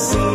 See.